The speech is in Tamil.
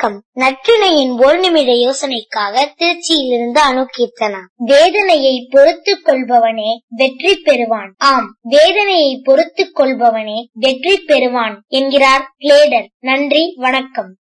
வணக்கம். நற்றினையின் ஒரு நிமிட யோசனைக்காக திருச்சியிலிருந்து அணுகீர்த்தனா வேதனையை பொறுத்துக் கொள்பவனே வெற்றி பெறுவான். ஆம் வேதனையை பொறுத்துக் கொள்பவனே வெற்றி பெறுவான் என்கிறார் கிளேடர். நன்றி வணக்கம்.